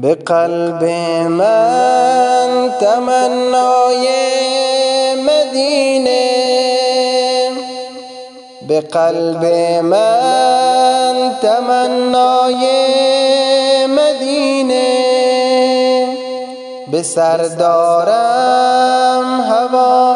به قلب من تمنای مدینه به قلب من تمنای مدینه. به سر دارم هواهای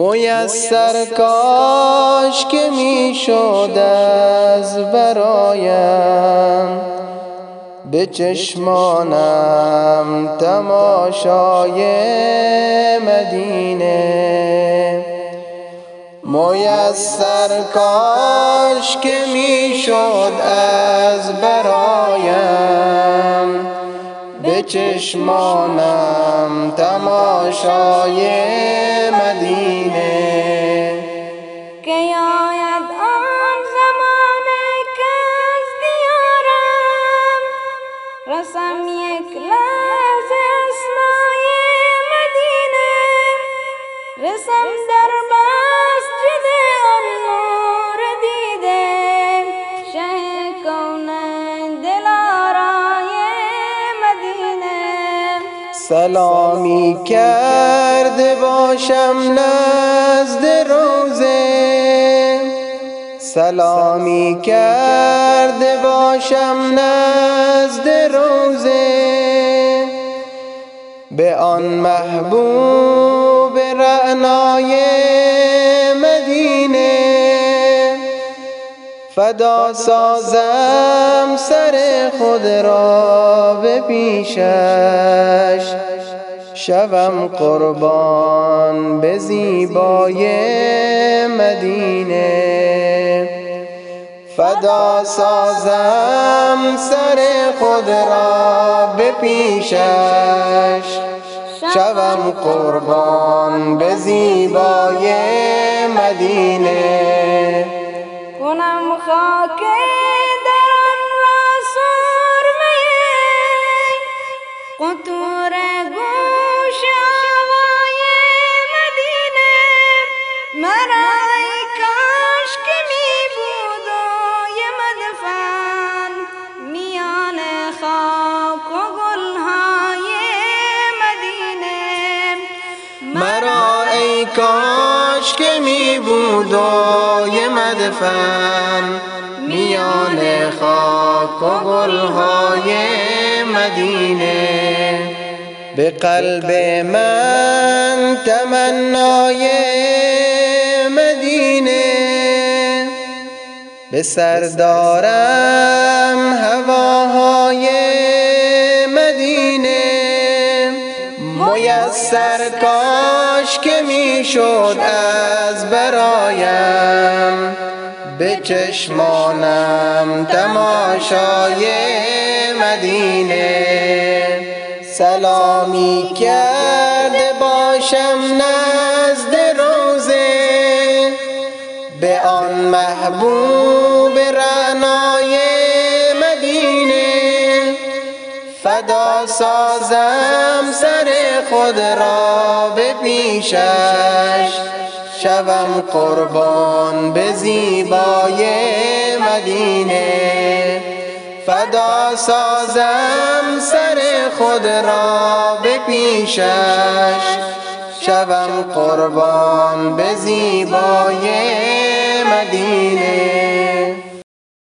میسر کاش که می‌شد از برایم. به چشمانم تماشای مدینه. میسر کاش که می‌شد از برایم. به چشمانم تماشای رسم در مسجد نور دیده. شه کون دلارای مدینه. سلامی کرده باشم نزد روزه. سلامی کرده باشم نزد روزه. به آن محبوب رعنای مدینه. فدا سازم سر خود را به پیشش. شوم قربان به زیبای مدینه. فدا سازم سر خود را به پیشش. شوم قربان به زیبای مدینه. کنم خاک کاش که می بود یه مدفن. میان خاک و گلهای مدینه. به قلب من تمنای مدینه. به سر دارم هواهای کاش که می‌شد از برایم به چشمانم تماشای مدینه. سلامی کرده باشم نزد روزه. به آن محبوب رعنای مدینه. فدا سازم سر خود را به پیشش شوم قربان به زیبای مدینه. فدا سازم سر خود را به پیشش شوم قربان به زیبای مدینه.